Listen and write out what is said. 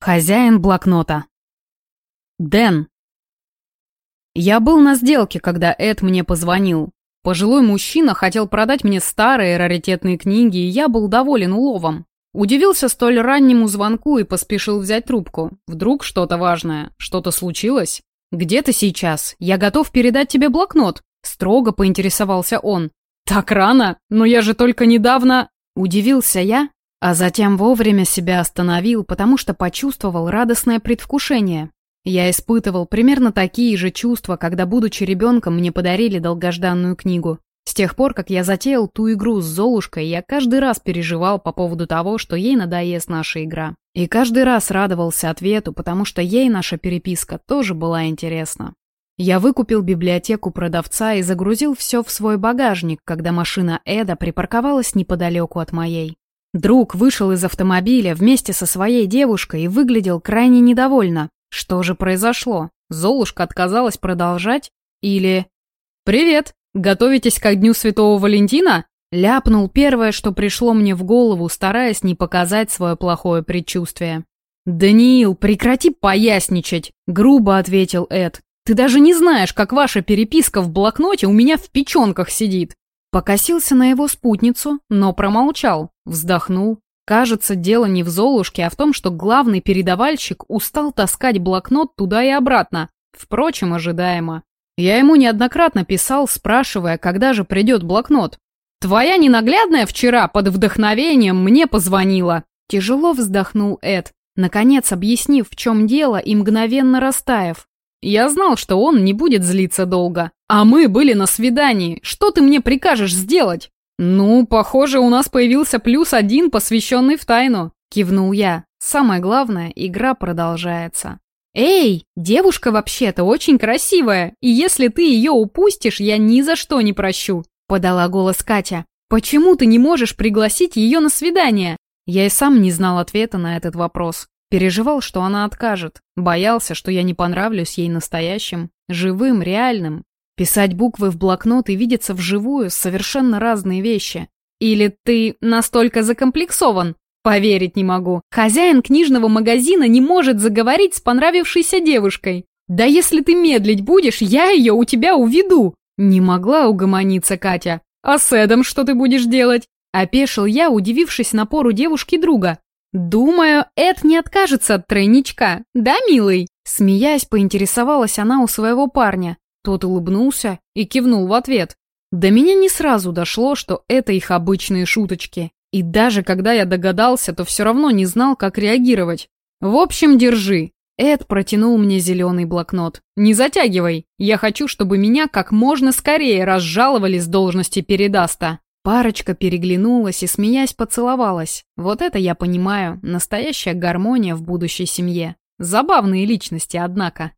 Хозяин блокнота. Дэн. Я был на сделке, когда Эд мне позвонил. Пожилой мужчина хотел продать мне старые раритетные книги, и я был доволен уловом. Удивился столь раннему звонку и поспешил взять трубку. Вдруг что-то важное, что-то случилось? «Где ты сейчас? Я готов передать тебе блокнот», — строго поинтересовался он. «Так рано? Но я же только недавно...» Удивился я, а затем вовремя себя остановил, потому что почувствовал радостное предвкушение. Я испытывал примерно такие же чувства, когда, будучи ребенком, мне подарили долгожданную книгу. С тех пор, как я затеял ту игру с Золушкой, я каждый раз переживал по поводу того, что ей надоест наша игра. И каждый раз радовался ответу, потому что ей наша переписка тоже была интересна. Я выкупил библиотеку продавца и загрузил все в свой багажник, когда машина Эда припарковалась неподалеку от моей. Друг вышел из автомобиля вместе со своей девушкой и выглядел крайне недовольно. Что же произошло? Золушка отказалась продолжать? Или... «Привет! Готовитесь ко Дню Святого Валентина?» Ляпнул первое, что пришло мне в голову, стараясь не показать свое плохое предчувствие. «Даниил, прекрати поясничать!» — грубо ответил Эд. «Ты даже не знаешь, как ваша переписка в блокноте у меня в печенках сидит!» Покосился на его спутницу, но промолчал, вздохнул. Кажется, дело не в Золушке, а в том, что главный передавальщик устал таскать блокнот туда и обратно. Впрочем, ожидаемо. Я ему неоднократно писал, спрашивая, когда же придет блокнот. «Твоя ненаглядная вчера под вдохновением мне позвонила!» Тяжело вздохнул Эд, наконец объяснив, в чем дело и мгновенно растаяв. Я знал, что он не будет злиться долго. А мы были на свидании. Что ты мне прикажешь сделать? Ну, похоже, у нас появился плюс один, посвященный в тайну. Кивнул я. Самое главное, игра продолжается. «Эй, девушка вообще-то очень красивая, и если ты ее упустишь, я ни за что не прощу», — подала голос Катя. «Почему ты не можешь пригласить ее на свидание?» Я и сам не знал ответа на этот вопрос. Переживал, что она откажет. Боялся, что я не понравлюсь ей настоящим, живым, реальным. Писать буквы в блокнот и видеться вживую – совершенно разные вещи. Или ты настолько закомплексован? Поверить не могу. Хозяин книжного магазина не может заговорить с понравившейся девушкой. Да если ты медлить будешь, я ее у тебя уведу. Не могла угомониться Катя. А с Эдом что ты будешь делать? Опешил я, удивившись напору девушки друга. «Думаю, Эд не откажется от тройничка, да, милый?» Смеясь, поинтересовалась она у своего парня. Тот улыбнулся и кивнул в ответ. До меня не сразу дошло, что это их обычные шуточки. И даже когда я догадался, то все равно не знал, как реагировать. «В общем, держи». Эд протянул мне зеленый блокнот. «Не затягивай. Я хочу, чтобы меня как можно скорее разжаловали с должности передаста». Парочка переглянулась и, смеясь, поцеловалась. Вот это я понимаю, настоящая гармония в будущей семье. Забавные личности, однако.